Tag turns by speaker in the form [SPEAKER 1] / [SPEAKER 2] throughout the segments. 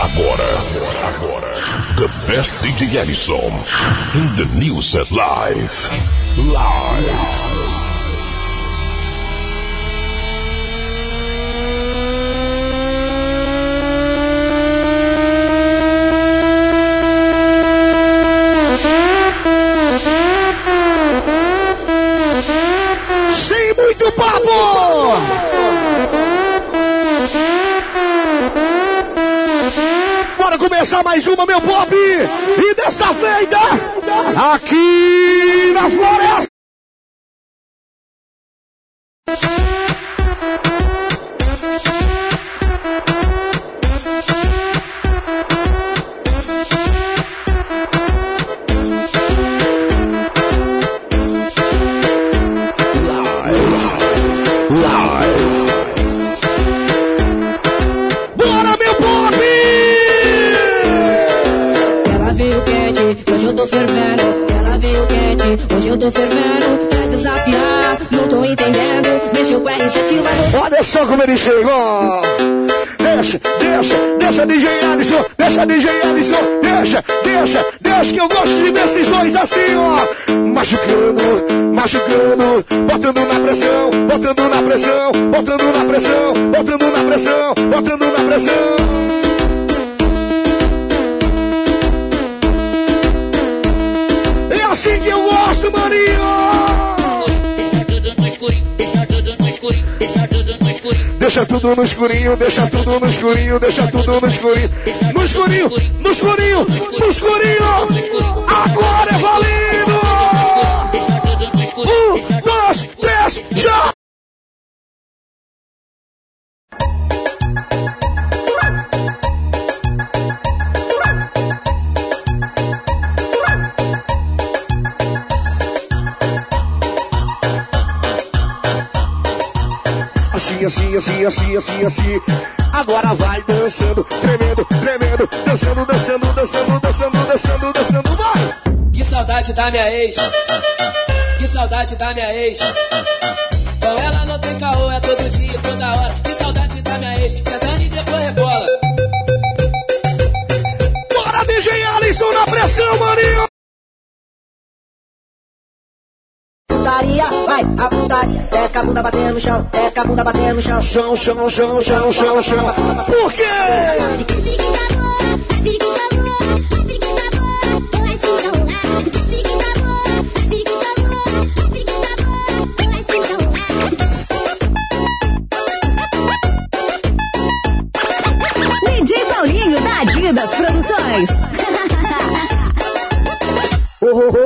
[SPEAKER 1] Agora, agora, the best DJ Ellison in the new set live. Live.
[SPEAKER 2] Mais uma, meu pop! E desta feita, aqui na Floresta!
[SPEAKER 3] Deixa
[SPEAKER 2] tudo no escurinho, deixa tudo no escurinho, deixa tudo no escurinho. No escurinho, no escurinho, no escurinho. Agora é valendo! Um, dois, três, já! Assim, assim, assim, assim, assim. Agora vai dançando, tremendo, tremendo, dançando, dançando, dançando, dançando, dançando, dançando, vai!
[SPEAKER 4] Que saudade da minha ex. Que saudade da minha ex. Com ela não tem caô, é todo dia, toda hora. Que saudade da minha ex. Sentando e depois rebola.
[SPEAKER 2] Bora, DJ Alisson na pressão, maninho!
[SPEAKER 3] Putaria, vai, a putaria. Desce a bunda batendo no chão, desce a bunda batendo no chão.
[SPEAKER 2] Chão, chão, chão, chão, chão, chão. Por quê?
[SPEAKER 5] DJ Paulinho da Adidas Produções.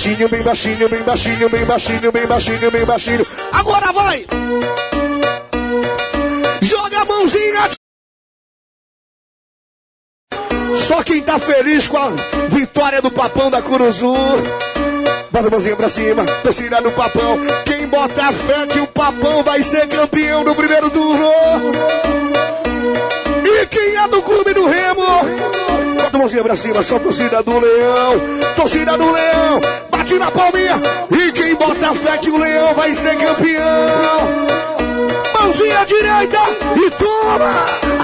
[SPEAKER 2] baixinho, bem baixinho, bem baixinho, bem baixinho, bem baixinho, bem baixinho. Agora vai! Joga a mãozinha! Só quem tá feliz com a vitória do papão da Curuzu. Bota a mãozinha pra cima, torcida do papão. Quem bota a fé que o papão vai ser campeão no primeiro turno. E quem é do clube do Remo? Mãozinha pra cima, só torcida do Leão. Torcida do Leão, bate na palminha. E quem bota a fé que o Leão vai ser campeão? Mãozinha direita e toma!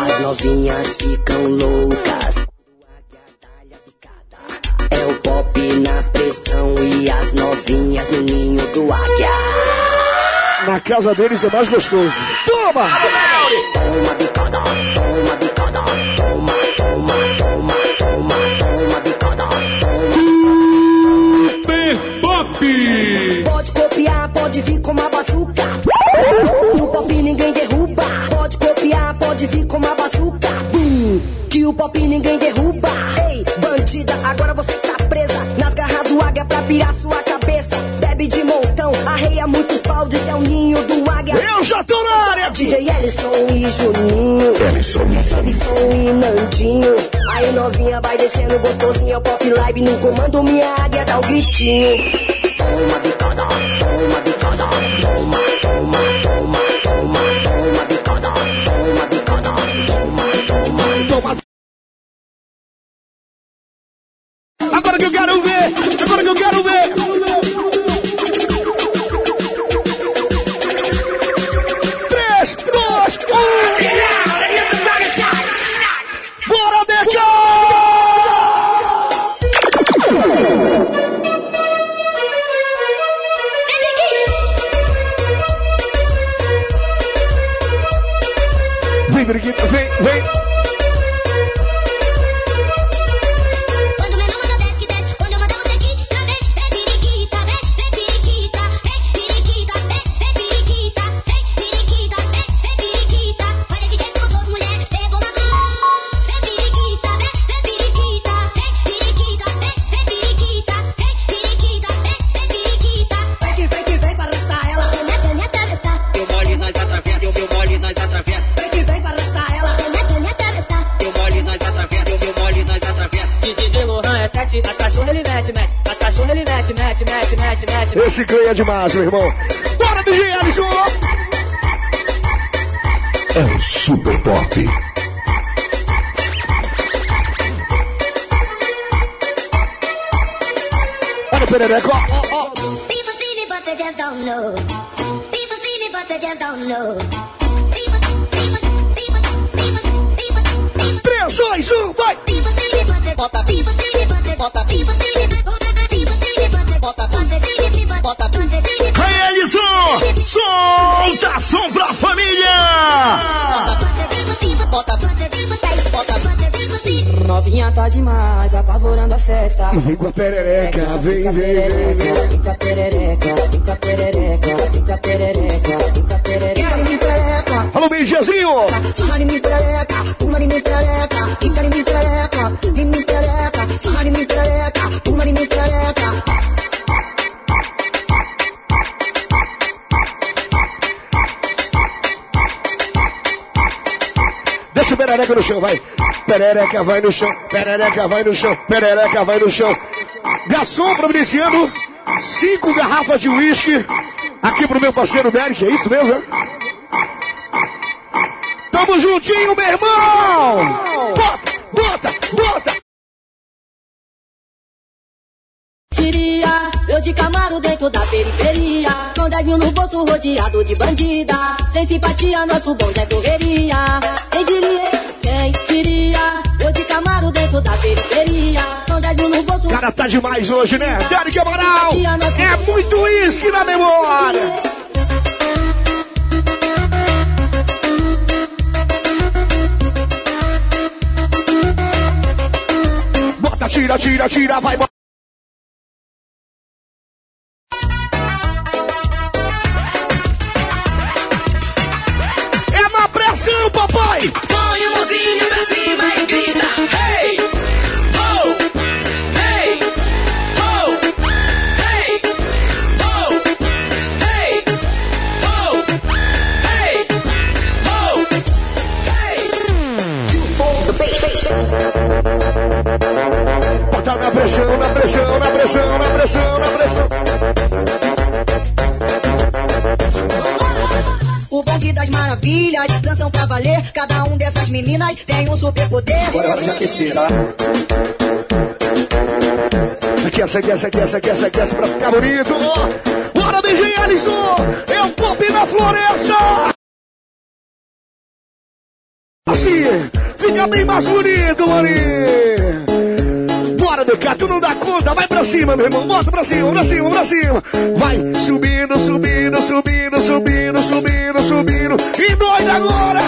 [SPEAKER 6] As novinhas ficam loucas. É o pop na pressão e as novinhas no ninho do águia.
[SPEAKER 2] Na casa deles é mais gostoso. Toma!
[SPEAKER 6] Toma bicada, toma bicada, toma, pop ninguém derruba. Ei, bandida, agora você tá presa nas garras do águia pra pirar sua cabeça. Bebe de montão, arreia muitos baldes, é o ninho do águia.
[SPEAKER 2] Eu já tô na área!
[SPEAKER 6] DJ Ellison e Juninho.
[SPEAKER 7] Ellison.
[SPEAKER 6] Ellison e Nandinho. Aí novinha vai descendo gostosinho, é o pop live no comando, minha águia dá o gritinho.
[SPEAKER 8] É sete, as cachorras ele mete, mete. As cachorras ele mete, mete, mete, mete, mete.
[SPEAKER 2] Esse ganha demais, meu irmão. Bora, DJ Alisson!
[SPEAKER 7] É o Super Pop.
[SPEAKER 2] Olha o perereco, ó, ó, ó.
[SPEAKER 9] People see me, but they just don't know. People see me, but they just don't know. People, people, people, people, people, people.
[SPEAKER 2] 3, 2, 1, vai!
[SPEAKER 9] People see me, but they bota, people see me, but they bota, bota,
[SPEAKER 2] Aí, Alisson! Solta som pra família!
[SPEAKER 9] bota, bota, bota, bota,
[SPEAKER 8] Novinha tá demais, apavorando a festa.
[SPEAKER 2] Vem com a perereca, vem, vem, vem, vem.
[SPEAKER 8] Fica perereca, fica perereca, fica perereca, fica perereca.
[SPEAKER 6] Em mim perereca,
[SPEAKER 2] Alô, beijazinho!
[SPEAKER 6] sarra em mim perereca, uma em mim perereca, fica em mim perereca, em mim
[SPEAKER 2] Desce o perereca no chão, vai. Perereca vai no chão, perereca vai no chão, perereca vai no chão. Garçom providenciando cinco garrafas de uísque aqui pro meu parceiro Derek, é isso mesmo, né? Tamo juntinho, meu irmão!
[SPEAKER 8] De Camaro dentro da periferia. Com 10 mil no bolso rodeado de bandida. Sem simpatia, nosso bonde é correria. Quem diria, quem queria eu de Camaro dentro da periferia. Com 10 mil no bolso
[SPEAKER 2] Cara, tá demais hoje, né? Derek Amaral! É muito uísque na memória! Bota, tira, tira, tira, vai, bota. Papai!
[SPEAKER 4] Põe a mãozinha pra cima e grita. Hey! Oh! Hey! Oh! Hey! Oh! Hey! Oh! Hey! Oh!
[SPEAKER 2] Bota na pressão, na pressão, na pressão, na pressão, na pressão.
[SPEAKER 6] O bonde das maravilhas, dançam pra valer. Cada um dessas meninas tem um superpoder.
[SPEAKER 2] Agora é hora de aquecer, tá? Aquece, aquece, aquece, aquece, aquece pra ficar bonito. Bora, DJ Alisson! É o pop na floresta! Assim, fica bem mais bonito, maninho! Bora, DK, tu não dá conta, vai pra cima, meu irmão, bota pra cima, pra cima, pra cima. Vai subindo, subindo, subindo, subindo. E doido agora!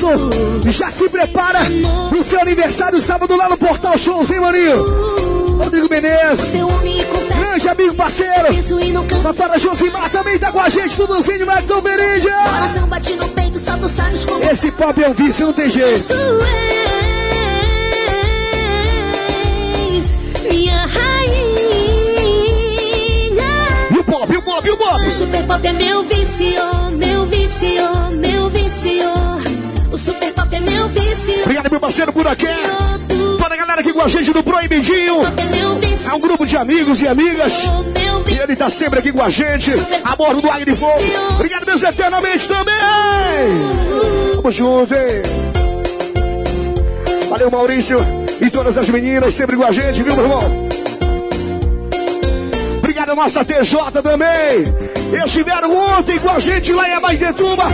[SPEAKER 2] Robinson, já se prepara pro seu aniversário sábado lá no Portal Shows, hein, maninho? Rodrigo Menezes, grande amigo parceiro. Doutora Josimar também tá com a gente, tudozinho de Madison Berídia. Esse pop é um vício, não tem jeito. E o pop, e o pop, e o pop.
[SPEAKER 10] O super pop é meu vício, é meu vício.
[SPEAKER 2] Obrigado, meu parceiro Buraqué. Toda a galera aqui com a gente do Proibidinho.
[SPEAKER 10] É
[SPEAKER 2] um grupo de amigos e amigas. E ele tá sempre aqui com a gente, a bordo do Águia de Fogo. Obrigado, meus eternamente também. Tamo junto, hein? Valeu, Maurício. E todas as meninas sempre com a gente, viu, meu irmão? Obrigado, nossa TJ também. Eles estiveram ontem com a gente lá em Abaitetuba.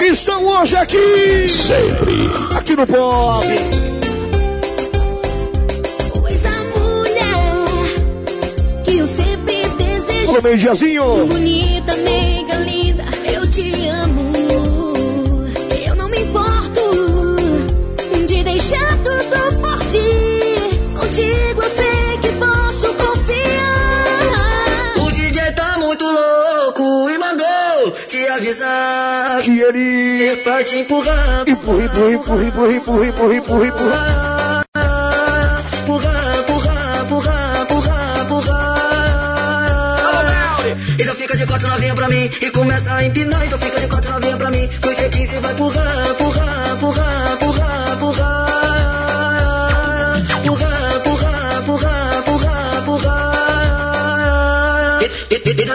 [SPEAKER 2] Estão hoje aqui.
[SPEAKER 1] Sempre.
[SPEAKER 2] Aqui no Pop.
[SPEAKER 10] Pois a mulher que eu sempre
[SPEAKER 2] meio diazinho.
[SPEAKER 10] Bonita, nega, te
[SPEAKER 11] empurrar.
[SPEAKER 2] Empurra, empurra, empurra, empurra, empurra, empurra, empurra, empurra.
[SPEAKER 11] Empurra, empurra, empurra, empurra, empurra. Então fica de quatro novinha pra mim e começa a empinar. Então fica de quatro novinha pra mim. dois os 15 vai empurrar, empurrar, empurrar.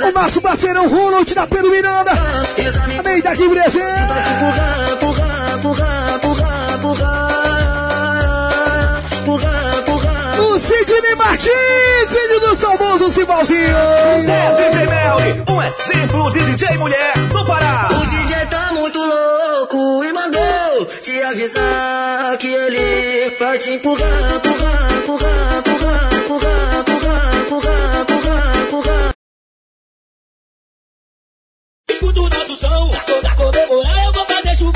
[SPEAKER 2] O nosso parceirão Ronald da Pedro Miranda.
[SPEAKER 11] Exame
[SPEAKER 2] Também tá aqui presente.
[SPEAKER 11] Empurrar, empurrar, empurrar, empurrar, empurrar. Empurrar, empurrar.
[SPEAKER 2] O Sidney Martins, filho do saudoso Simbalzinho.
[SPEAKER 1] DJ Melly, um exemplo de DJ mulher no Pará.
[SPEAKER 11] O DJ tá muito louco e mandou te avisar que ele vai te empurrar, empurrar, empurrar, empurrar, empurrar, empurrar, empurrar, empurrar, empurrar.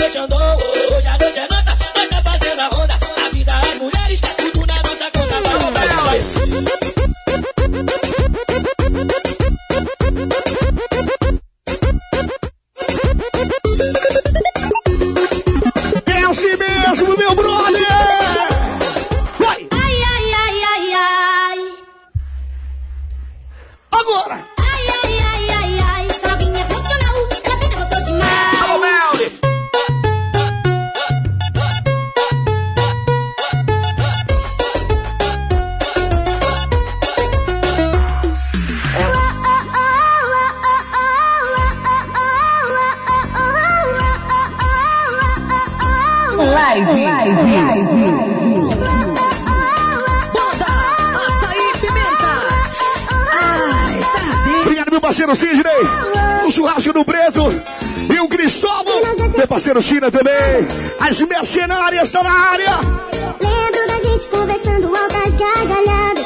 [SPEAKER 12] Chover Xandão. Hoje a noite é nossa, nós tá fazendo a ronda. Avisa as mulheres, tá tudo na nossa conta. Vamos, vai, vai.
[SPEAKER 2] É assim mesmo, meu brother. Vai,
[SPEAKER 9] Ai, ai, ai, ai, ai.
[SPEAKER 2] agora. Parceiro China também. As mercenárias estão na área.
[SPEAKER 9] Lembro da gente conversando altas gargalhadas.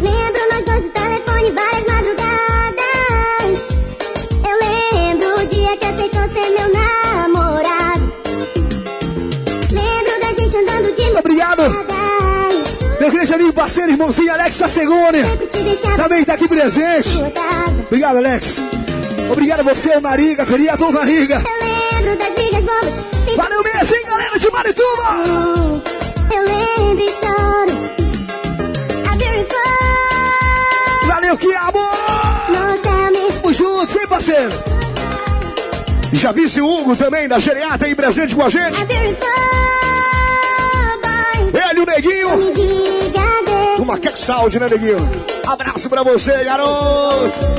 [SPEAKER 9] Lembro nós dois no telefone várias madrugadas. Eu lembro o dia que aceitou ser meu namorado. Lembro da gente andando de
[SPEAKER 2] Obrigado.
[SPEAKER 9] madrugada.
[SPEAKER 2] Meu grande amigo, parceiro, irmãozinho Alex da Também tá aqui presente. Obrigado, Alex. Obrigado a você, Mariga, vereador Mariga.
[SPEAKER 9] Eu lembro das brigas bobas. Sempre
[SPEAKER 2] Valeu mesmo, hein, galera de Marituba.
[SPEAKER 9] eu lembro e choro. A.
[SPEAKER 2] Valeu, que amor. Tamo juntos, hein, parceiro? Já vi esse Hugo também, da Geriata, aí presente com a gente.
[SPEAKER 9] A.
[SPEAKER 2] Ele, o Neguinho. Uma que saúde, né, Neguinho? Abraço pra você, garoto.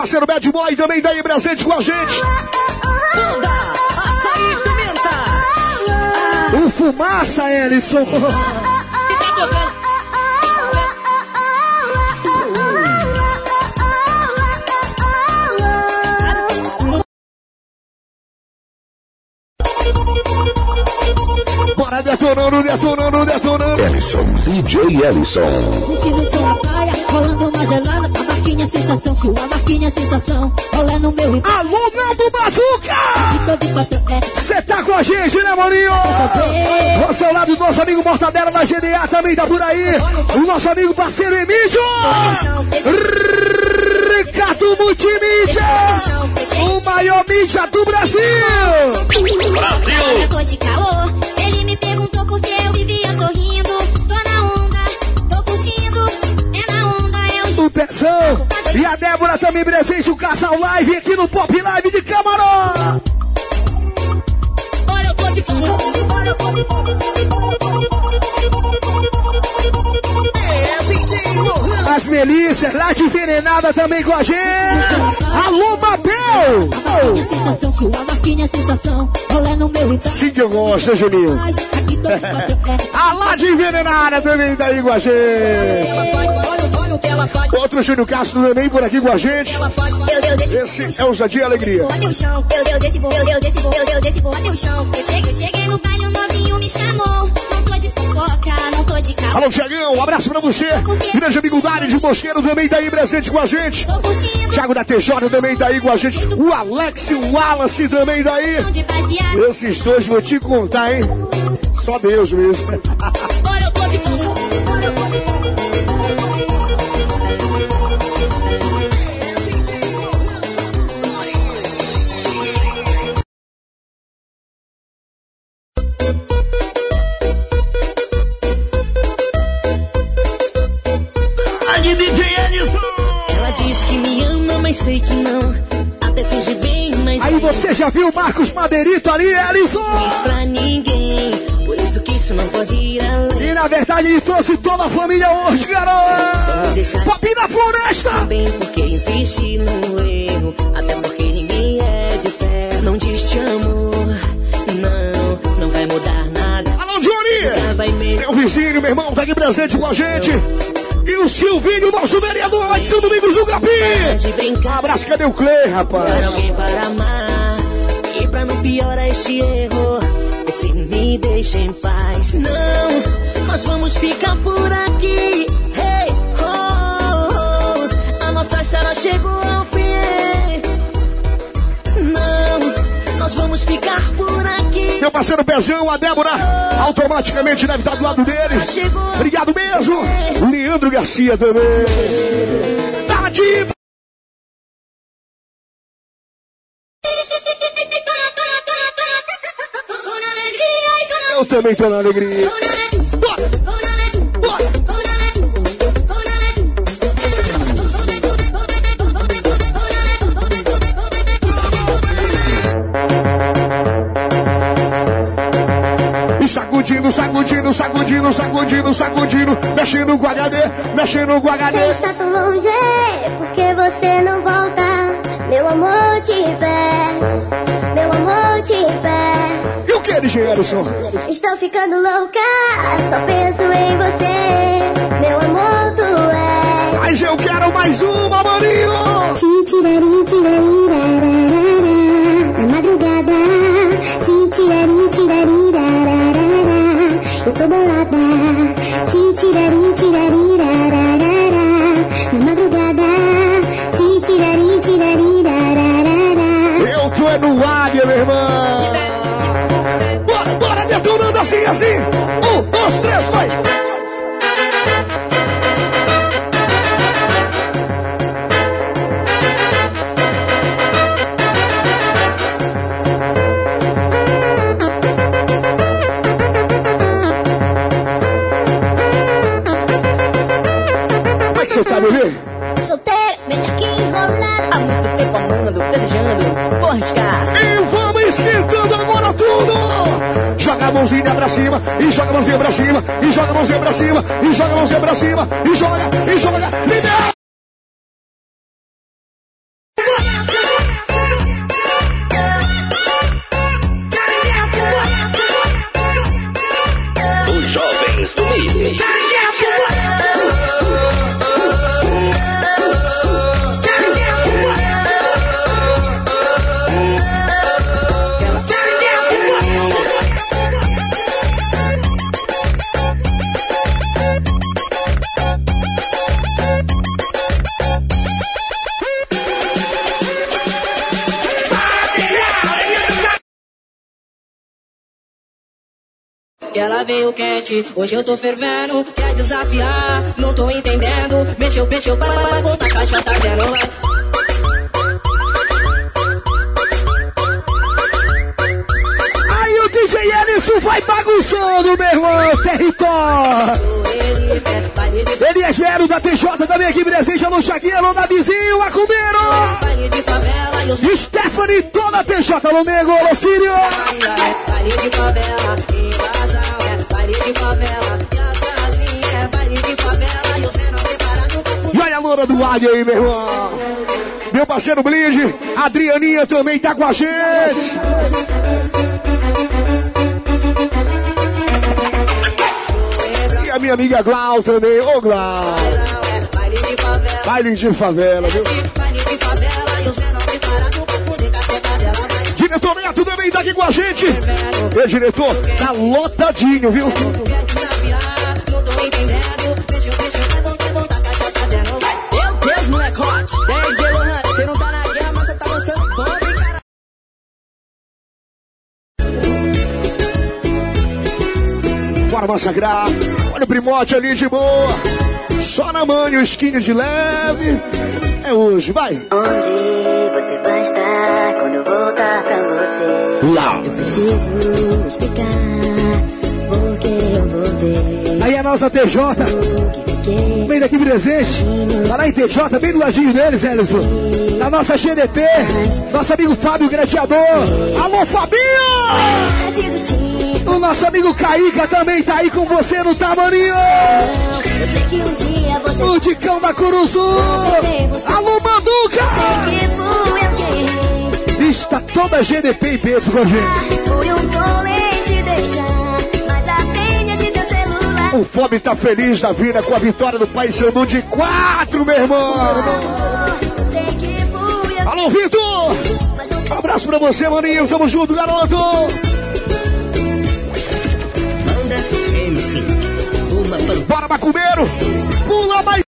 [SPEAKER 2] Parceiro Bad Boy também tá aí presente com a gente.
[SPEAKER 10] Banda Açaí Pimenta.
[SPEAKER 2] O Fumaça, Ellison.
[SPEAKER 10] E tá tocando.
[SPEAKER 2] Bora detonando, detonando, detonando.
[SPEAKER 7] Ellison, DJ Ellison.
[SPEAKER 8] Marquinha é sensação, sua marquinha é sensação. Rolê no meu e
[SPEAKER 2] Alô, Naldo Bazuca!
[SPEAKER 8] é
[SPEAKER 2] Você tá com a gente, né. Você ao lado do nosso amigo Mortadela da GDA também tá por aí. O nosso amigo parceiro Emílio. Ricardo Multimídia. O maior mídia do Brasil.
[SPEAKER 9] Brasil!
[SPEAKER 2] Pezão. E a Débora também presente, o Casal Live aqui no Pop Live de Camarão.
[SPEAKER 10] Olha, eu tô de É DJ Lohan.
[SPEAKER 2] As Melícias lá de Envenenada também com a gente. Alô, Mabel.
[SPEAKER 8] A marquinha é sensação, sua marquinha é sensação. Rolê no meu e
[SPEAKER 2] Sim que eu gosto, né, Juninho?
[SPEAKER 8] Aqui todo é
[SPEAKER 2] A lá de Envenenada também tá aí com a gente.
[SPEAKER 10] Olha, o que ela faz.
[SPEAKER 2] Outro Júnior Castro também por aqui com a gente. Esse é o Jadia Alegria.
[SPEAKER 9] Até o chão, meu Deus, desse voo, meu Deus, desse voo, meu Deus, desse até o chão. Eu cheguei, eu cheguei no baile, o novinho me chamou. Não tô de fofoca, não tô de caô.
[SPEAKER 2] Alô, Tiagão, um abraço pra você. Grande amigo Dari de Mosqueiro também tá aí presente com a gente. Thiago da TJ também tá aí com a gente. O Alex e o Wallace também tá aí.
[SPEAKER 9] de baseado.
[SPEAKER 2] Esses dois vou te contar, hein? Só Deus mesmo.
[SPEAKER 10] olha, eu tô de
[SPEAKER 13] Aí, Ellison?
[SPEAKER 10] diz pra ninguém. Por isso que isso não pode ir além.
[SPEAKER 2] E na verdade ele trouxe toda a família hoje, garoto. Pop na floresta.
[SPEAKER 10] Também porque insiste no erro. Até porque ninguém é de fé. Não diz te amo. Não, não vai mudar nada.
[SPEAKER 2] Alô, Johnny.
[SPEAKER 10] Me
[SPEAKER 2] Meu vizinho, meu irmão, tá aqui presente com a gente. E o Silvinho, nosso vereador lá de São Domingos do Capim. abraço, cadê o Clay,
[SPEAKER 10] Para
[SPEAKER 2] rapaz?
[SPEAKER 10] alguém para amar Piorar este erro. Se me deixa em paz. Não, nós vamos ficar por aqui. Hey, oh, oh, A nossa história chegou ao fim. Não, nós vamos ficar por aqui.
[SPEAKER 2] Meu parceiro Pezão, a Débora, automaticamente deve estar do lado dele. Obrigado mesmo. Leandro Garcia também. Também tô na alegria. Sacudindo, sacudindo, sacudindo, sacudindo, sacudindo, mexendo com HD, mexendo com HD.
[SPEAKER 9] Você está tão longe, porque você não volta? Meu amor te peço,
[SPEAKER 2] DJ?
[SPEAKER 9] Estou ficando louca, só penso em você. Meu amor, tu és.
[SPEAKER 2] Mas eu quero mais uma, maninho!
[SPEAKER 9] Titirari, tirari. Na madrugada, titirari, tirari. Eu tô bolada, titirari, tirari. Na madrugada, titirari, tirari.
[SPEAKER 2] Eu tô é no área, meu irmão! Assim, assim! Um, dois, três, vai! A mãozinha pra cima, e joga a mãozinha pra cima, e joga a mãozinha pra cima, e joga a mãozinha pra cima, e joga, e joga, libera!
[SPEAKER 8] Veio quente, hoje eu tô fervendo. Quer desafiar, não tô entendendo. Mexeu, mexeu, vai, vai, voltar, caixa tá vendo, vai.
[SPEAKER 2] Aí o DJ Ellison vai bagunçando, meu irmão, território!
[SPEAKER 8] Ele é
[SPEAKER 2] Vero da TJ também aqui presente, alô Chaguinha, alô
[SPEAKER 8] e os
[SPEAKER 2] Stephanie, toda a TJ, alô Nego, alô Sírio!
[SPEAKER 8] Baile de favela, é baile de favela. E favela e pra.
[SPEAKER 2] E olha a loura do águia aí, meu irmão! Meu parceiro Blinde, Adrianinha também tá com a gente! E a minha amiga Glau também, ô Glau!
[SPEAKER 8] Baile de favela,
[SPEAKER 2] viu? Diretor Neto também tá aqui com a gente! Ei, diretor, tá lotadinho, viu?
[SPEAKER 12] Meu Deus, molecote. 10 de Lohan, você não tá na guerra, mas você tá cara?
[SPEAKER 2] Bora! Olha o primote ali de boa! Só na manha, o skin de leve! É hoje, vai!
[SPEAKER 10] Onde você vai estar quando voltar pra você?
[SPEAKER 2] Lá!
[SPEAKER 10] Eu preciso explicar porque eu voltei.
[SPEAKER 2] Aí a nossa TJ, vem daqui presente, tá lá em TJ, bem do ladinho deles, Ellison. Da nossa GDP, nosso amigo Fábio Gratiador. Alô, Fabinho! O nosso amigo Caíca também tá aí com você no Tamarinho.
[SPEAKER 10] Eu sei que um dia você
[SPEAKER 2] O Dicão da Curuzu. Alô, Manduca!
[SPEAKER 10] eu quem
[SPEAKER 2] Está toda a GDP em peso
[SPEAKER 10] um deixar Mas atende teu celular
[SPEAKER 2] O Fob tá feliz da vida com a vitória do Pai Sandu de 4, meu irmão. Alô, Vitor! Abraço pra você, maninho. Tamo junto, garoto. Macumbeiro. Pula mais.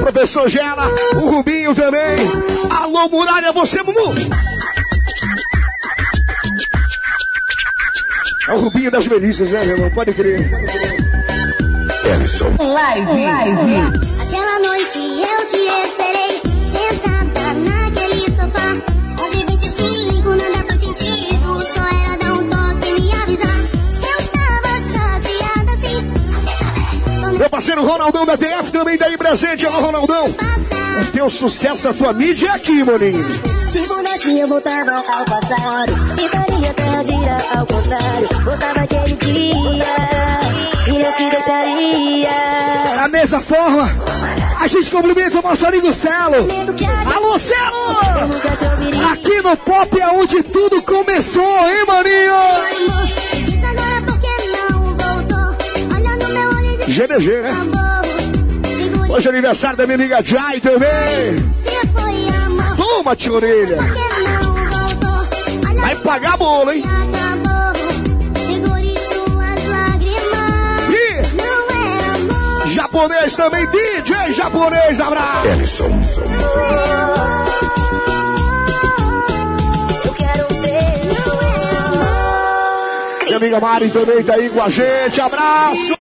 [SPEAKER 2] Professor Gela, o Rubinho também. Alô, Muralha, você, Mumu. É o Rubinho das Melícias, né, meu irmão? Pode crer.
[SPEAKER 9] Live. Live.
[SPEAKER 10] Aquela noite
[SPEAKER 2] parceiro Ronaldão da TF também tá aí presente. Alô, Ronaldão. O teu sucesso, a tua mídia é aqui, maninho.
[SPEAKER 10] Se pudesse eu voltava ao passado, e faria até agir ao contrário. Voltava aquele dia, e eu te deixaria.
[SPEAKER 2] Da mesma forma, a gente cumprimenta o nosso amigo Celo. Alô, Celo! Aqui no Pop é onde tudo começou, hein, maninho? GDG, né? Hoje é aniversário da minha amiga Jai também. Toma, tia orelha. Vai pagar hein?
[SPEAKER 10] Segure suas lágrimas.
[SPEAKER 2] E japonês também, DJ japonês, abraço.
[SPEAKER 10] Amor.
[SPEAKER 2] Minha amiga Mari também tá aí com a gente, abraço.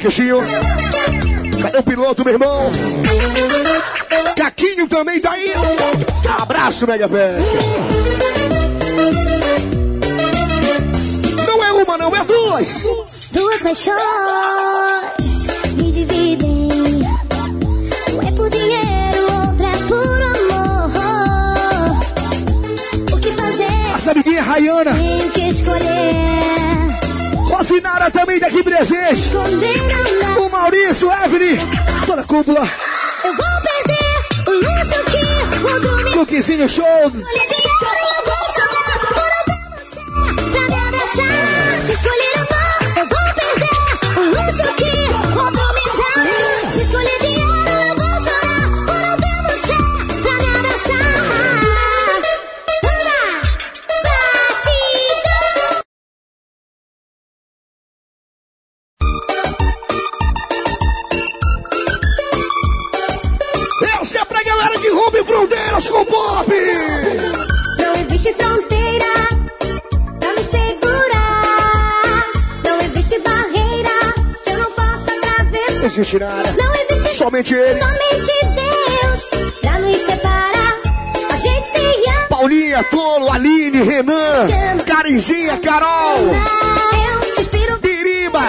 [SPEAKER 2] Serginho. Cadê o piloto, meu irmão? Caquinho também tá aí. Abraço, Mega Pé. Não é uma, não, é duas.
[SPEAKER 9] Duas paixões me dividem. Um é por dinheiro, outra é por amor. O que fazer?
[SPEAKER 2] Nossa amiguinha Rayana.
[SPEAKER 9] Tenho que escolher.
[SPEAKER 2] Rosinara também daqui presente. O Maurício, Evelyn. Toda a cúpula.
[SPEAKER 9] Eu vou perder o luxo que o dormir.
[SPEAKER 2] Luquezinho Show. Somente ele.
[SPEAKER 9] somente Deus pra nos separar. A gente se ama.
[SPEAKER 2] Paulinha, Tolo, Aline, Renan, Carinzinha, Carol, Piriba,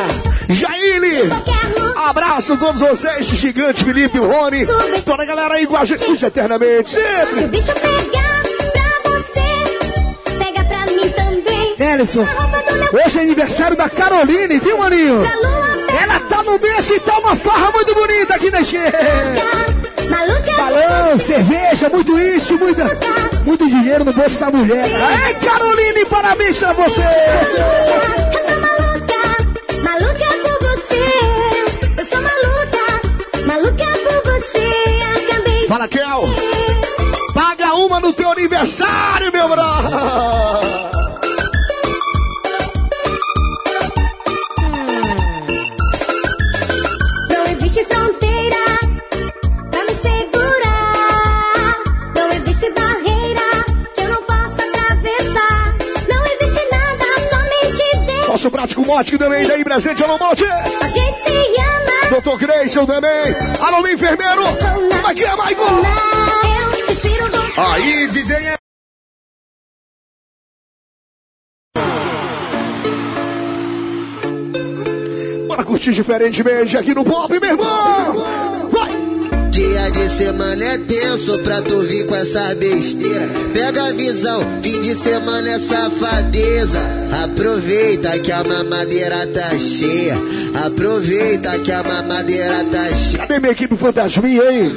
[SPEAKER 2] Jaile.
[SPEAKER 9] lugar.
[SPEAKER 2] Abraço a todos vocês, Gigante, Felipe, Rony, toda a galera aí com a gente eternamente,
[SPEAKER 9] Se
[SPEAKER 2] sempre.
[SPEAKER 9] o bicho pegar pra você, pega pra mim também. Meu
[SPEAKER 2] hoje é aniversário da Caroline, viu, maninho?
[SPEAKER 9] pra lua
[SPEAKER 2] Ela tá no berço e tá uma farra muito bonita aqui na esquerda. Balão, cerveja, muito uísque, muita, muito dinheiro no bolso da mulher. Ei, Caroline, parabéns pra você.
[SPEAKER 9] Você.
[SPEAKER 2] Fala, Kel. Paga uma no teu aniversário, meu brother. Mote também daí presente, alô Mote.
[SPEAKER 9] A gente se ama.
[SPEAKER 2] Doutor Grayson também. Alô, enfermeiro. Como é que é, Michael?
[SPEAKER 1] Aí, DJ
[SPEAKER 2] Bora curtir diferentemente aqui no Pop, meu irmão.
[SPEAKER 14] Dia de semana é tenso pra tu vir com essa besteira. Pega a visão, fim de semana é safadeza. Aproveita que a mamadeira tá cheia. Aproveita que a mamadeira tá cheia.
[SPEAKER 2] Cadê minha equipe fantasminha, hein?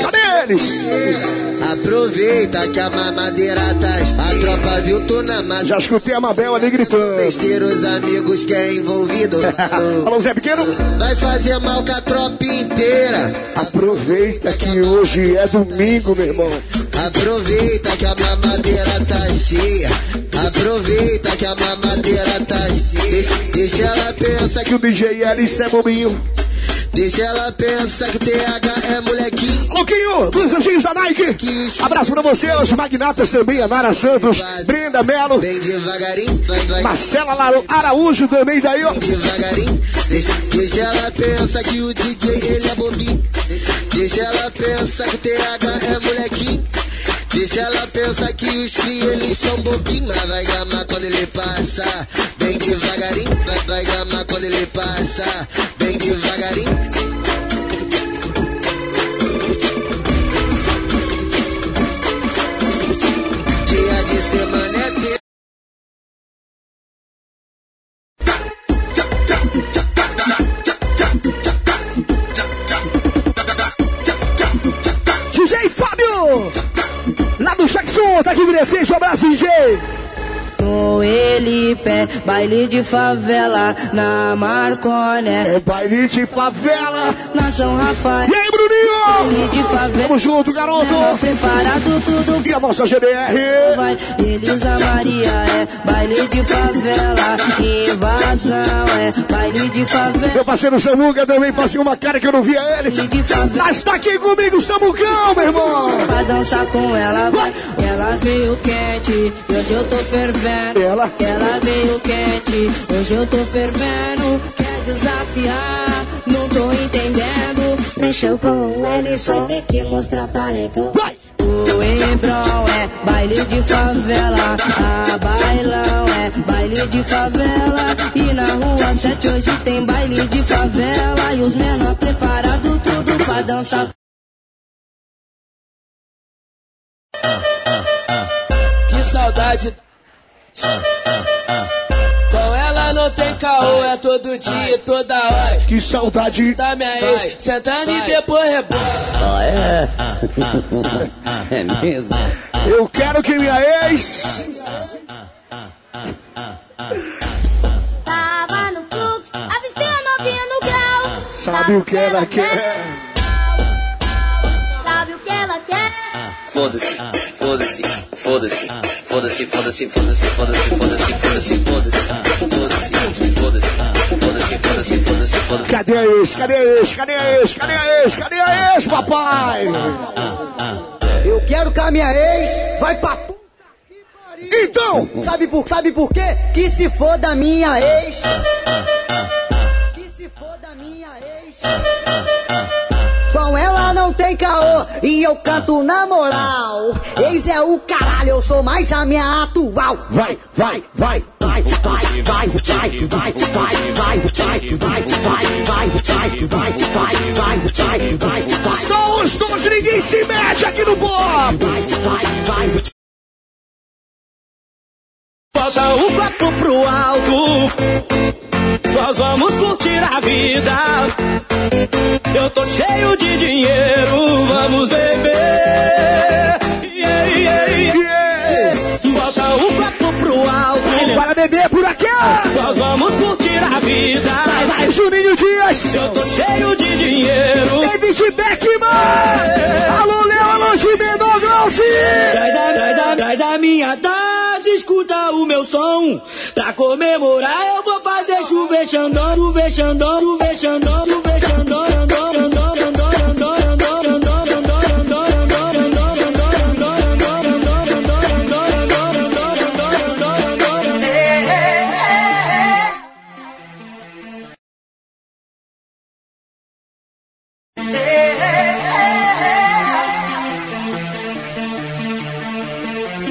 [SPEAKER 2] Cadê eles?
[SPEAKER 14] Aproveita que a mamadeira tá cheia. A tropa viu tu na massa.
[SPEAKER 2] Já escutei a Mabel ali gritando.
[SPEAKER 14] Besteira, os amigos que é envolvido.
[SPEAKER 2] Alô, Zé Pequeno.
[SPEAKER 14] Vai fazer mal com a tropa inteira.
[SPEAKER 2] Aproveita que hoje é domingo, meu irmão.
[SPEAKER 14] Aproveita que a mamadeira tá cheia. Aproveita que a mamadeira tá cheia. Deixa, ela pensar
[SPEAKER 2] Que
[SPEAKER 14] que.
[SPEAKER 2] o DJ Alice é bobinho.
[SPEAKER 14] Deixa ela pensar que TH é molequinho.
[SPEAKER 2] Louquinho, dos anjinhos da Nike. Abraço pra você, os magnatas também, a Nara Santos, Brenda Melo,
[SPEAKER 14] Vem devagarinho, vai, vai.
[SPEAKER 2] Marcela Araújo também daí, ó.
[SPEAKER 14] Vem devagarinho. Deixa, deixa ela pensar que o DJ ele é bobinho. Deixa ela pensar que TH é molequinho. Deixa ela pensar que os cria eles são bobinhos, mas vai gamar quando ele passa. Bem devagarinho, vai, vai gamar quando ele passa. Bem devagarinho. Dia de semana é.
[SPEAKER 2] DJ Fábio! Lá do Jackson, tá aqui presente, um abraço, DJ!
[SPEAKER 8] Com ele, pé, baile de favela na Marconé,
[SPEAKER 2] É baile de favela!
[SPEAKER 8] na São Rafael.
[SPEAKER 2] E aí, Bruninho?
[SPEAKER 8] Baile de favela,
[SPEAKER 2] Tamo junto, garoto!
[SPEAKER 8] preparado tudo
[SPEAKER 2] E a nossa GDR?
[SPEAKER 8] vai. Elisa Maria é baile de favela, invasão é baile de favela.
[SPEAKER 2] Meu parceiro Samuca também fazia uma cara que eu não via ele. Mas tá aqui comigo, Samucão, meu irmão!
[SPEAKER 8] Pra dançar com ela, vai. Ela veio quente, hoje eu tô fervendo.
[SPEAKER 2] Ela?
[SPEAKER 8] Ela veio quente, hoje eu tô fervendo. Quer desafiar, não tô entendendo.
[SPEAKER 9] Mexeu com o Ellison, tem que mostrar talento.
[SPEAKER 15] Vai!
[SPEAKER 8] O Embrol é baile de favela, a bailão é baile de favela. E na rua 7 hoje tem baile de favela. E os menor preparado tudo pra dançar.
[SPEAKER 4] Que saudade. Com ela não tem caô, é todo dia, toda hora.
[SPEAKER 15] Que saudade.
[SPEAKER 4] Tá minha ex, sentando e depois rebola.
[SPEAKER 16] Ah, é? é mesmo?
[SPEAKER 15] Eu quero que minha ex.
[SPEAKER 9] Tava no fluxo, avistei a novinha no grau.
[SPEAKER 15] Sabe o que ela quer?
[SPEAKER 16] Foda-se, foda-se, foda-se, foda-se, foda-se, foda-se, foda-se, foda-se, foda-se, foda-se, foda-se, foda-se, foda-se, foda-se, foda-se, foda-se.
[SPEAKER 15] Cadê a ex? Cadê a ex? Cadê a ex? Cadê a ex? Cadê a ex, papai?
[SPEAKER 5] Eu quero que a minha ex vai pra puta
[SPEAKER 15] Então,
[SPEAKER 5] Sabe por, sabe por quê? Que se for da minha ex. Que se for da minha ex. Não tem caô e eu canto na moral. Ex é o caralho, eu sou mais a minha atual.
[SPEAKER 15] vai, vai, vai.
[SPEAKER 5] Vai, vai, vai, vai, vai, vai, vai, vai, vai, vai, vai, vai, vai, vai, vai, vai, vai, vai.
[SPEAKER 15] Só os dois, ninguém se mete aqui no pop.
[SPEAKER 5] Vai, vai, vai.
[SPEAKER 12] Bota o copo pro alto. Nós vamos curtir a vida. Eu tô cheio de dinheiro, vamos beber. Yeah, yeah, yeah. Bota o copo pro alto.
[SPEAKER 15] Para beber por aqui.
[SPEAKER 12] Nós vamos curtir a vida.
[SPEAKER 15] Vai, vai, Juninho Dias.
[SPEAKER 12] Eu tô cheio de dinheiro.
[SPEAKER 15] David Beckman. Alô, Léo, alô, Gimeno Grossi.
[SPEAKER 12] Traz a, traz a, traz a minha taça, escuta o meu som. Pra comemorar eu vou fazer chover xandão, chover xandão, chover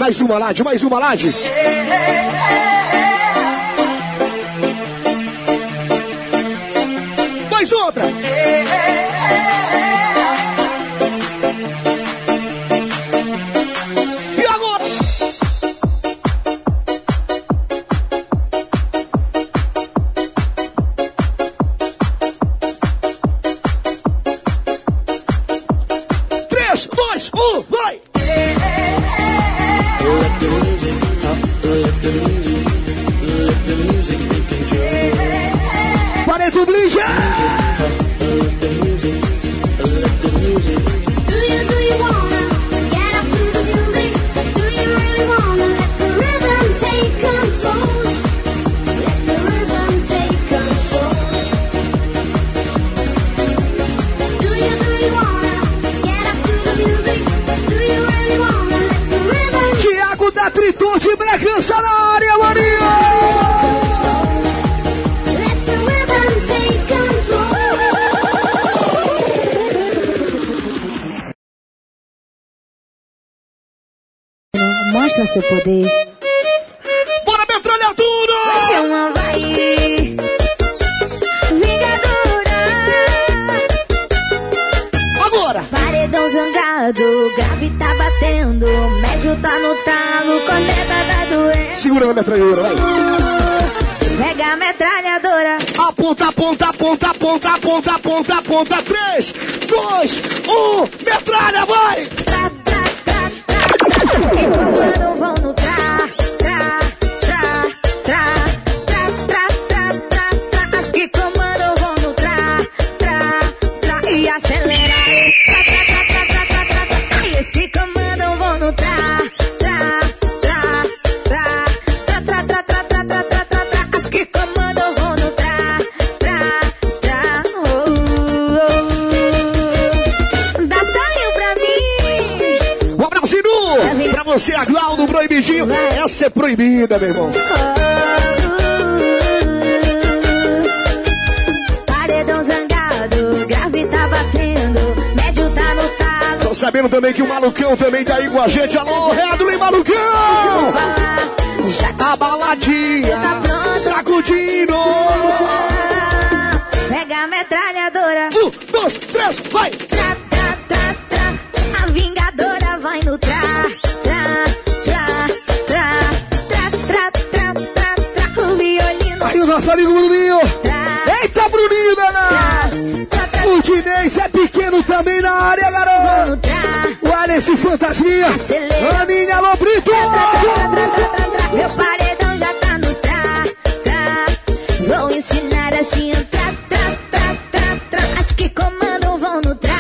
[SPEAKER 15] Mais uma, Lade, mais uma, Lade. Mais outra. contato
[SPEAKER 2] sabendo também que o Malucão também tá aí com a gente. Alô, Redley Malucão! A baladinha, sacudindo.
[SPEAKER 15] Pega a metralhadora.
[SPEAKER 2] Um, dois, três, vai!
[SPEAKER 15] Tra, tra, tra, tra. A vingadora vai no tra, tra, tra, tra, tra, tra, tra, tra, tra. O violino.
[SPEAKER 2] Aí o nosso amigo Bruninho. Eita, Bruninho, danado! O Dinês é pequeno também na área, garoto! Alice Fantasminha! Aninha Lobrito!
[SPEAKER 15] Meu paredão já tá no tra, tra. Vou ensinar assim o tra, tra, tra, tra, tra. As que comandam vão no tra,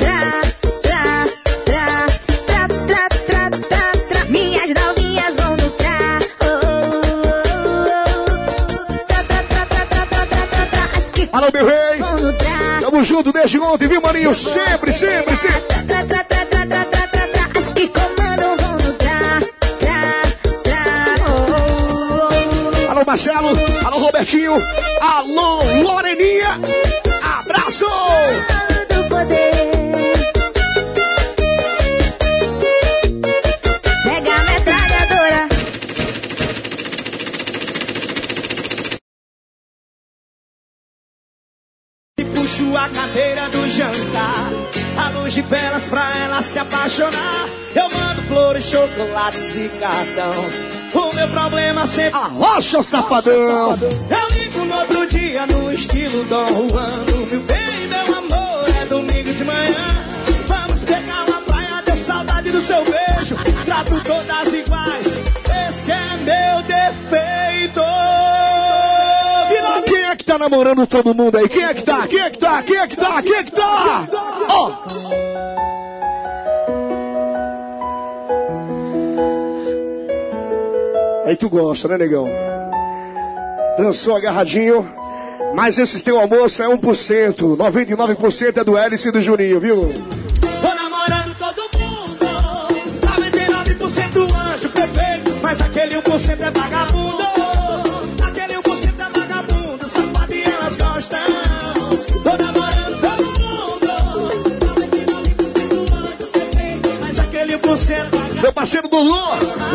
[SPEAKER 15] tra, tra, tra, tra, tra, tra, tra, tra. Minhas novinhas vão no tra. Oh, oh, oh. Tra, tra, tra, tra, tra, tra, tra, tra. As que
[SPEAKER 2] Alô, meu rei! Tamo junto desde ontem, viu, maninho? Sempre, sempre, sempre! Marcelo! Alô, Robertinho! Alô, Loreninha! Abraço!
[SPEAKER 15] do poder. Pega a metralhadora.
[SPEAKER 12] E puxo a cadeira do jantar. A luz de velas pra ela se apaixonar. Eu mando flores, chocolates e cartão. O meu problema sempre.
[SPEAKER 2] Arrocha, safadão!
[SPEAKER 12] Eu ligo no outro dia no estilo Dom Juan. Meu bem, meu amor, é domingo de manhã. Vamos pegar uma praia de saudade do seu beijo. Trato todas iguais. Esse é meu defeito.
[SPEAKER 2] Quem é que tá namorando todo mundo aí? Quem é que tá? Quem é que tá? Quem é que tá? Quem é que tá? Ó! Aí tu gosta, né, negão? Dançou agarradinho. Mas esse teu almoço é 1%. 99% é do Hélice e do Juninho, viu?
[SPEAKER 12] Tô namorando todo mundo. 99% anjo perfeito. Mas aquele 1% é vagabundo. Aquele 1% é vagabundo. Safado e elas gostam. Tô namorando todo mundo. 99% anjo perfeito. Mas aquele 1% é vagabundo.
[SPEAKER 2] Meu parceiro Dodô,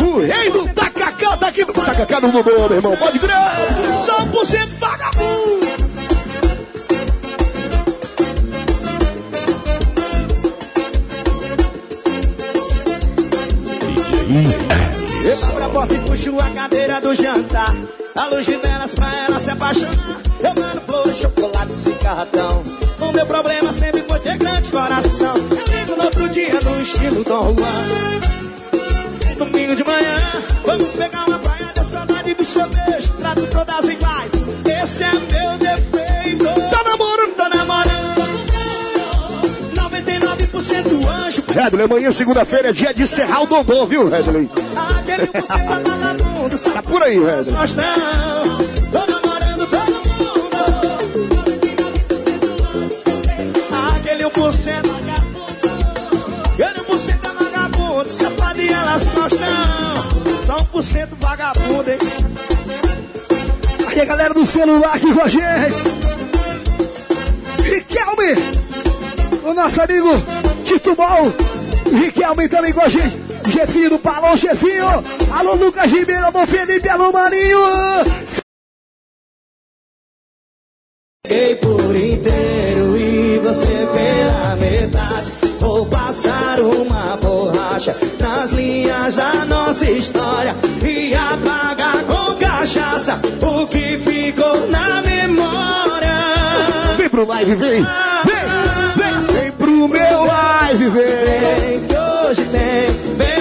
[SPEAKER 2] o rei do tacacá tá aqui. Tacacá no Dodô, meu irmão. Pode crer.
[SPEAKER 12] Só 1% vagabundo. Eu abro a porta e puxo a cadeira do jantar. A luz de velas pra ela se apaixonar. Eu mando flores, chocolates e cartão. O meu problema sempre foi ter grande coração. Eu ligo no outro dia no estilo Dom Juan. Domingo de manhã, vamos pegar uma praia da saudade do seu beijo. Trato todas iguais. Esse é meu defeito.
[SPEAKER 2] Tá namorando?
[SPEAKER 12] Tô namorando. 99% anjo.
[SPEAKER 2] Redley, amanhã, segunda-feira, é dia de serrar o Dodô, viu, Redley?
[SPEAKER 12] Aquele 1% é vagabundo.
[SPEAKER 2] Tá por aí, Redley.
[SPEAKER 12] Gostam. Só 1% vagabundo, hein?
[SPEAKER 2] Aí a galera do celular aqui com a gente. Riquelme, o nosso amigo Tito Bol. Riquelme também com a gente. Jefinho do Palão, Jefinho. Alô, Lucas Ribeiro, alô, Felipe, alô, Marinho.
[SPEAKER 12] Peguei por inteiro e você pela metade. Vou passar uma borracha da nossa história e apagar com cachaça o que ficou na memória.
[SPEAKER 2] Vem pro live, vem. Vem, vem, vem pro meu live, vem.
[SPEAKER 12] Vem que hoje tem, vem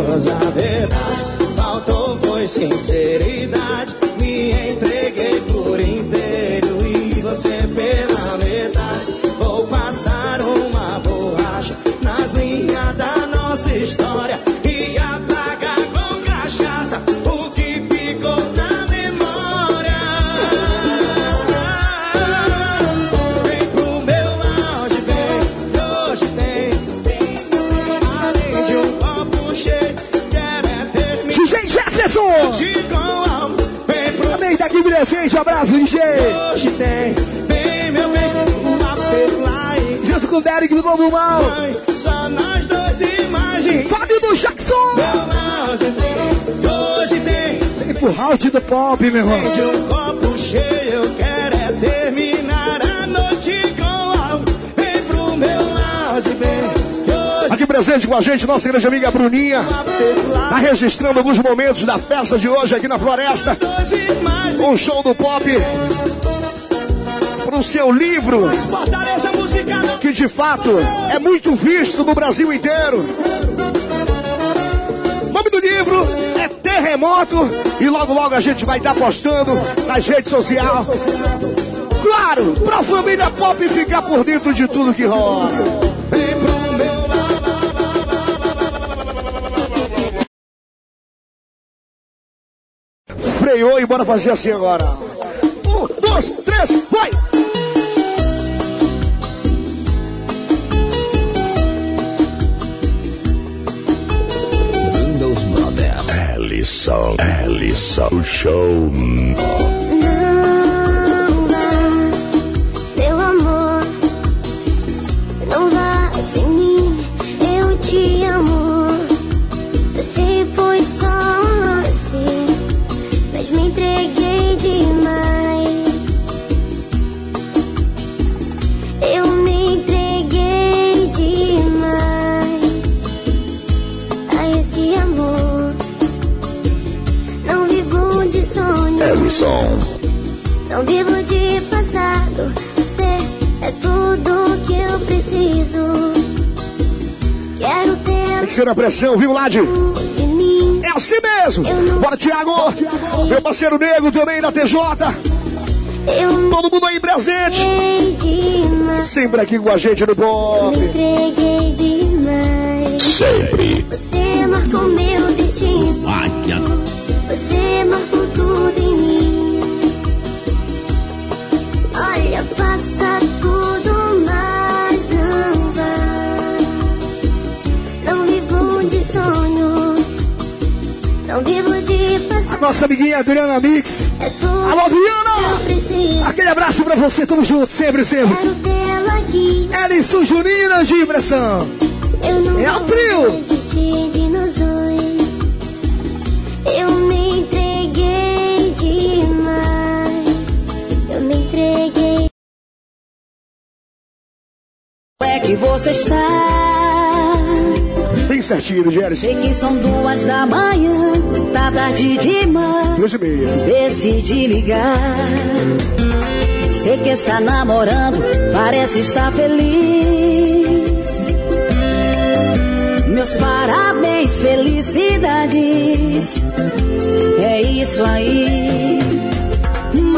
[SPEAKER 12] olhos a verdade Faltou foi sinceridade
[SPEAKER 2] abraço, DJ.
[SPEAKER 12] Hoje tem, tem meu bem, uma perline.
[SPEAKER 2] Junto com o Derek do Novo Mal.
[SPEAKER 12] Só nós dois imagem.
[SPEAKER 2] Fábio do Jackson.
[SPEAKER 12] Hoje tem,
[SPEAKER 2] Vem pro round do pop, meu irmão.
[SPEAKER 12] de um copo cheio, eu quero é terminar a noite com algo. Vem pro meu lounge, bem. Hoje
[SPEAKER 2] Aqui presente com a gente, nossa grande amiga Bruninha. Tá registrando alguns momentos da festa de hoje aqui na Floresta. Um show do pop. Pro seu livro, que de fato é muito visto no Brasil inteiro. O nome do livro é Terremoto. E logo, logo a gente vai estar postando nas redes sociais. Claro, pra família pop ficar por dentro de tudo que rola. Bora fazer assim agora. Um, dois, três, vai!
[SPEAKER 7] Windows Brother. Ellison. Ellison. Show.
[SPEAKER 2] Na pressão, viu, Lade?
[SPEAKER 9] de mim.
[SPEAKER 2] É assim mesmo. Bora, Thiago. Meu parceiro Nego também da TJ.
[SPEAKER 9] Eu
[SPEAKER 2] Todo mundo aí presente. Sempre aqui com a gente no pop.
[SPEAKER 7] Sempre.
[SPEAKER 9] Você marcou meu destino. Você
[SPEAKER 2] A nossa amiguinha Adriana Mix.
[SPEAKER 9] É
[SPEAKER 2] Alô, Adriana!
[SPEAKER 9] preciso.
[SPEAKER 2] Aquele abraço pra você, tamo junto, sempre, sempre.
[SPEAKER 9] Quero tê-la aqui.
[SPEAKER 2] Ellison Junina de impressão.
[SPEAKER 9] Eu não
[SPEAKER 2] É o trio.
[SPEAKER 9] Eu me entreguei demais. Eu me entreguei.
[SPEAKER 8] É que você está.
[SPEAKER 2] Bem certinho, Gélis.
[SPEAKER 8] Sei que são duas da manhã, tá tarde demais.
[SPEAKER 2] Duas e meia.
[SPEAKER 8] Decidi ligar. Sei que está namorando, parece estar feliz. Meus parabéns, felicidades. É isso aí.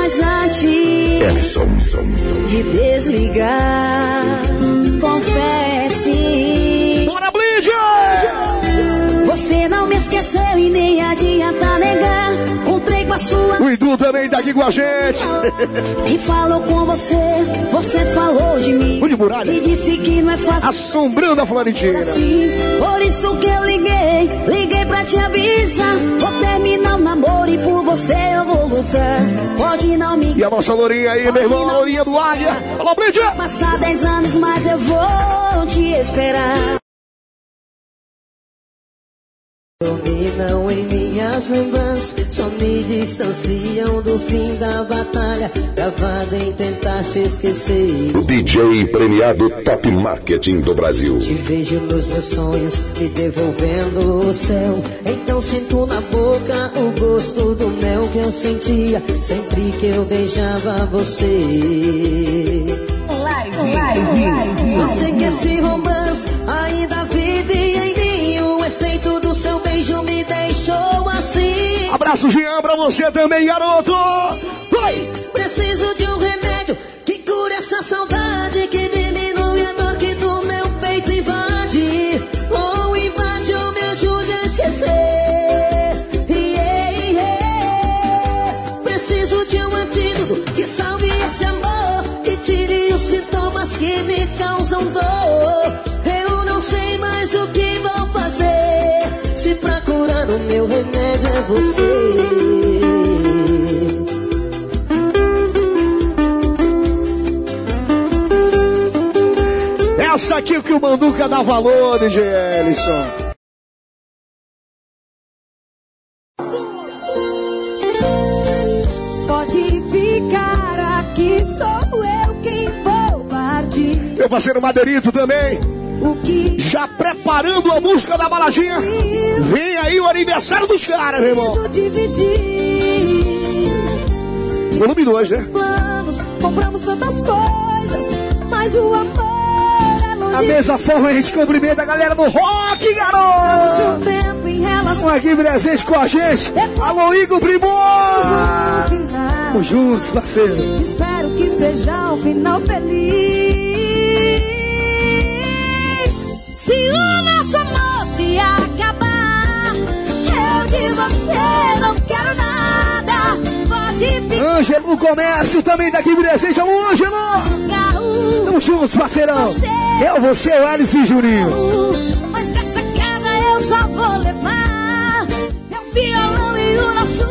[SPEAKER 8] Mas antes
[SPEAKER 7] Ellison.
[SPEAKER 8] de desligar, confesse.
[SPEAKER 2] Bora, Blid!
[SPEAKER 8] Você não me esqueceu e nem adianta negar. Encontrei com a sua
[SPEAKER 2] O Edu também tá aqui com a gente.
[SPEAKER 8] que falou com você. Você falou de mim.
[SPEAKER 2] O de muralha.
[SPEAKER 8] E disse que não é fácil.
[SPEAKER 2] Assombrando a Florentina.
[SPEAKER 8] assim. Por isso que eu liguei, liguei pra te avisar. Vou terminar o namoro e por você eu vou lutar. Pode não me
[SPEAKER 2] E a nossa Lourinha aí, meu irmão, a Lourinha do Águia. Alô, Blid!
[SPEAKER 8] passar dez anos, mas eu vou te esperar.
[SPEAKER 17] Dominam em minhas lembranças, só me distanciam do fim da batalha, travado em tentar te esquecer.
[SPEAKER 7] O DJ premiado Top Marketing do Brasil.
[SPEAKER 17] Te vejo nos meus sonhos, me devolvendo o céu. Então sinto na boca o gosto do mel que eu sentia sempre que eu beijava você.
[SPEAKER 5] Live, live,
[SPEAKER 17] Só sei que esse romance ainda vive
[SPEAKER 2] Abraço, Jean, pra você também, garoto. Oi!
[SPEAKER 17] Preciso de um remédio que cure essa saudade, que diminui a dor que do meu peito invade. Ou invade ou me ajude a esquecer. Yeah, yeah. Preciso de um antídoto que salve esse amor, que tire os sintomas que me causam dor. Eu não sei mais o que vou fazer. Se pra curar o meu remédio é você.
[SPEAKER 2] Essa aqui é o que o Manduca dá valor, DJ Ellison.
[SPEAKER 3] Pode ficar aqui, sou eu quem vou partir.
[SPEAKER 2] Meu parceiro Madeirito também. Já preparando a música da baladinha. Vem aí o aniversário dos caras, meu irmão. Volume 2, né?
[SPEAKER 3] Planos, compramos tantas coisas, mas o amor
[SPEAKER 13] Da mesma forma a gente cumprimenta a galera do rock, garoto!
[SPEAKER 3] Um
[SPEAKER 13] Estão aqui presente com a gente. Alô, Igor
[SPEAKER 3] final.
[SPEAKER 13] Tamo juntos, parceiro.
[SPEAKER 3] Espero que seja um final feliz. Se o nosso amor se acabar, eu de você não quero nada.
[SPEAKER 13] Ângelo Comércio também daqui presente. Alô, Ângelo! Tamo juntos, parceirão. Eu, você, o Alice e o Juninho.
[SPEAKER 3] mas dessa casa eu só vou levar meu violão e o nosso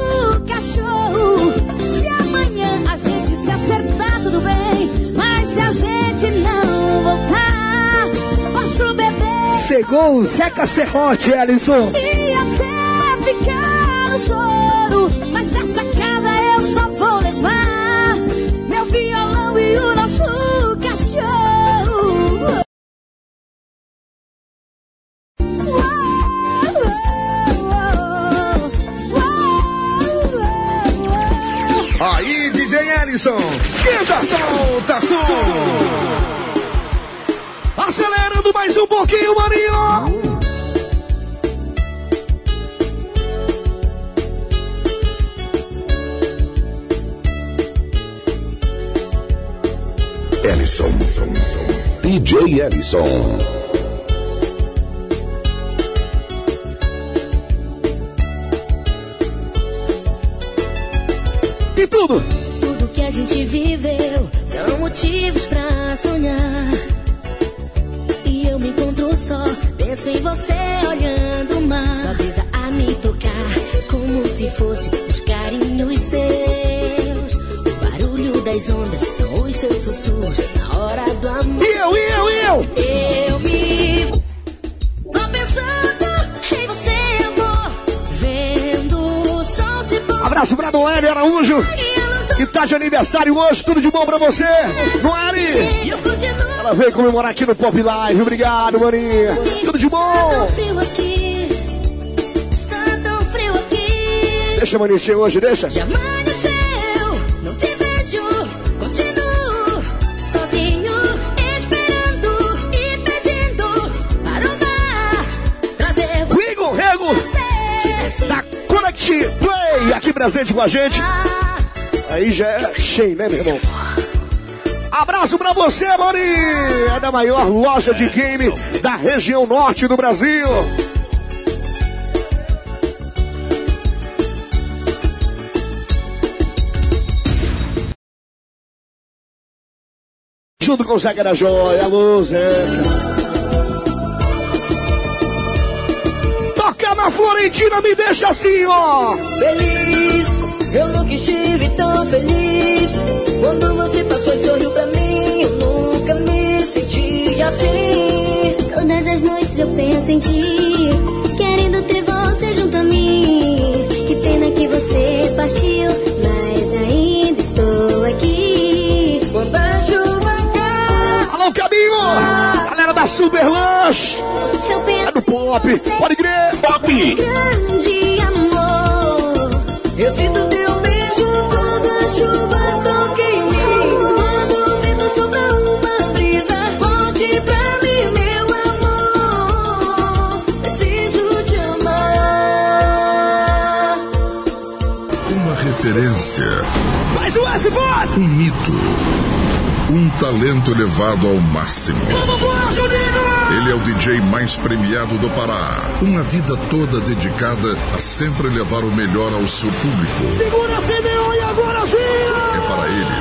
[SPEAKER 3] cachorro. Se amanhã a gente se acertar, tudo bem. Mas se a gente não voltar, posso beber
[SPEAKER 13] Chegou o Zeca Serrote, Ellison.
[SPEAKER 3] e até
[SPEAKER 2] maninho.
[SPEAKER 7] Ellison. DJ Ellison.
[SPEAKER 2] E tudo.
[SPEAKER 10] Tudo que a gente viveu são motivos pra sonhar. Você olhando o mar. Só brisa a me tocar, como se fosse os carinhos seus. O barulho das ondas são os seus sussurros na hora do amor.
[SPEAKER 2] E eu, e eu, e eu.
[SPEAKER 10] Eu me tô pensando em você, amor. Vendo o sol se pôr.
[SPEAKER 2] Abraço pra Noelle Araújo. Que tá de aniversário hoje. Tudo de bom pra você. Noelle. Ela veio comemorar aqui no Pop Live. Obrigado, maninha. Tudo de bom. Deixa amanhecer hoje, deixa.
[SPEAKER 10] Já amanheceu, não te vejo. Continuo sozinho, esperando e pedindo para o trazer
[SPEAKER 2] Rego da Connect Play aqui presente com a gente. Aí já é cheio, né, meu irmão? Abraço pra você, Mani! É da maior loja de game da região norte do Brasil. Junto com o Zeca da Joia. Toca na Florentina, me deixa assim, ó.
[SPEAKER 11] Feliz, eu nunca estive tão feliz. Quando você passou e sorriu assim.
[SPEAKER 10] Todas as noites eu penso em ti, querendo ter você junto a mim. Que pena que você partiu, mas ainda estou aqui.
[SPEAKER 11] Cai,
[SPEAKER 2] Alô, caminho! Galera da Super Lanche!
[SPEAKER 10] Penso
[SPEAKER 2] É do Pop! Pode crer! Pop!
[SPEAKER 10] grande
[SPEAKER 2] Um
[SPEAKER 18] um mito, um talento elevado ao máximo.
[SPEAKER 2] Vamos voar, Juninho!
[SPEAKER 18] Ele é o DJ mais premiado do Pará. Uma vida toda dedicada a sempre levar o melhor ao seu público.
[SPEAKER 2] Segura a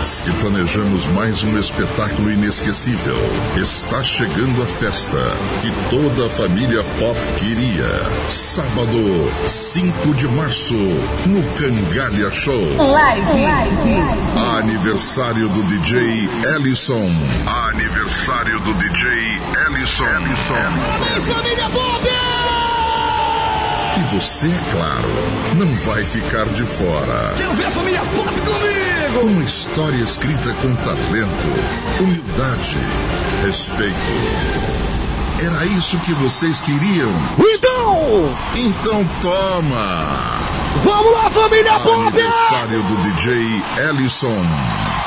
[SPEAKER 18] eles que planejamos mais um espetáculo inesquecível. Está chegando a festa que toda a família pop queria. Sábado, 5 de março, no Cangalha Show.
[SPEAKER 5] Live. Live.
[SPEAKER 18] Aniversário do DJ Ellison. Aniversário do DJ Ellison.
[SPEAKER 2] Parabéns, família Pop!
[SPEAKER 18] E você, é claro, não vai ficar de fora.
[SPEAKER 2] Quero ver a família Pop comigo!
[SPEAKER 18] Uma história escrita com talento, humildade, respeito. Era isso que vocês queriam?
[SPEAKER 2] Então!
[SPEAKER 18] Então toma!
[SPEAKER 2] Vamos lá, família Pop!
[SPEAKER 18] Aniversário do DJ Ellison.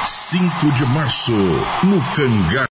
[SPEAKER 18] 5 de março, no Cangar.